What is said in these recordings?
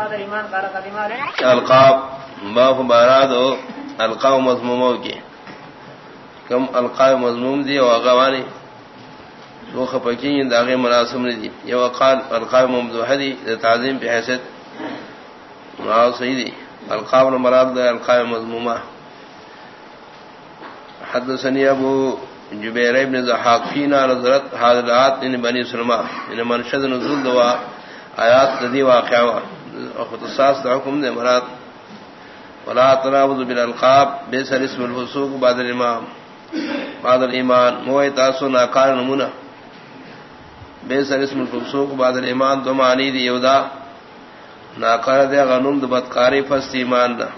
بعد الإيمان قال قدم القاب، باف باراد القاب مضموموں کی. کم القاب مضموم دی و اغوانی دو خپکی داغی مناسب نے دی. یہ وقال القاب ممدوح دی تعظیم پہ حیثیت مناسب صحیح دی. القاب مراد دی القاب مضمومہ حدثني ابو جبير بن زحاق فينا نظرت حاضرات یعنی ان بني سلمہ. ان منشد نزول دوا آیات دی واقعہ اختصاص دا حکم دے مراد. ولا تنابض بالالقاب بسر اسم الفسوق بعد الامام بعد الايمان موي تاسو ناکار نمونہ بسر اسم الفسوق بعد الايمان دو معنی دی یودا ناکار دے غنوم د بدکاری فست ایمان دا.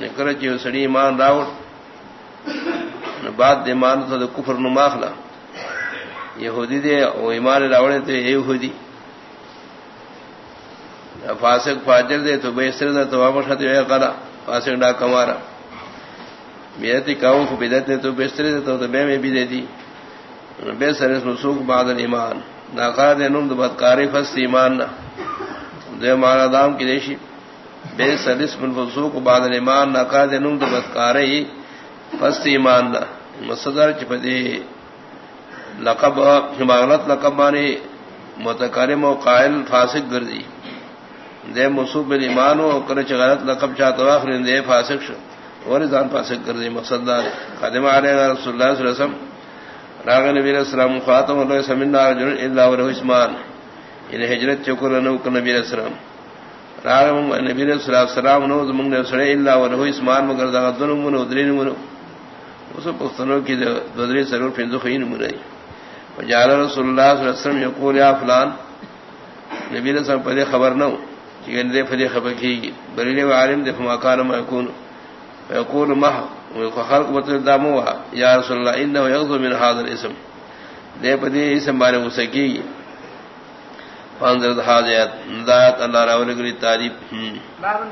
نکر چ سڑی ایمان راوٹ بعد ایمان تو کفر نو ماخلا یہودی دے او ایمان راوڑے تے یہودی. فاسق فاجر دے تو بیسر دے تو واپس ہتے ہے قلا فاسق ڈا کمارا۔ بیتی کاو کو بدت نے تو بیسر دے تو بے میں بھی دے دی۔ بے سر اس مسوق بعد ایمان ناقا دے نم بدکاری فس ایمان نہ دے مانا دام کی دیشی۔ بے سر اس منفسوق بعد ایمان ناقا دے نم بدکاری فس ایمان نہ مصدر چپدی لقب مغلط لقب مانی، متکرم و قائل فاسق گردی۔ دے مصوب ایمان و کرچ غلط لقب چاہتا آخر دے فاسق شو. ورزان فاسق کر یعنی دی مقصد دار خادم علیہ رسول اللہ صلی اللہ علیہ وسلم راغ نبی علیہ السلام خاتم اللہ سمنا رجل الا ورہ اسمان ان یعنی ہجرت چکر نو کر نبی علیہ السلام. راغ نبی علیہ السلام نو زمن نے سڑے الا ورہ اسمان مگر دا دن من ودرین من اس پختنوں کی ددری سرور پھندو خین من وجعل رسول اللہ صلی اللہ علیہ وسلم یقول، یا فلان. نبی علیہ السلام پہلے خبر نہ ہو چکن دے فدی خبر کی گی بریلے و عالم دے فما کان ما یکون یقول ما خلق مطلب دامو یا رسول اللہ انہو یغضو من حاضر اسم دے پدی اسم بارے غصہ کی گی فانظر حاجات ندایت اللہ راول گری تعریف باب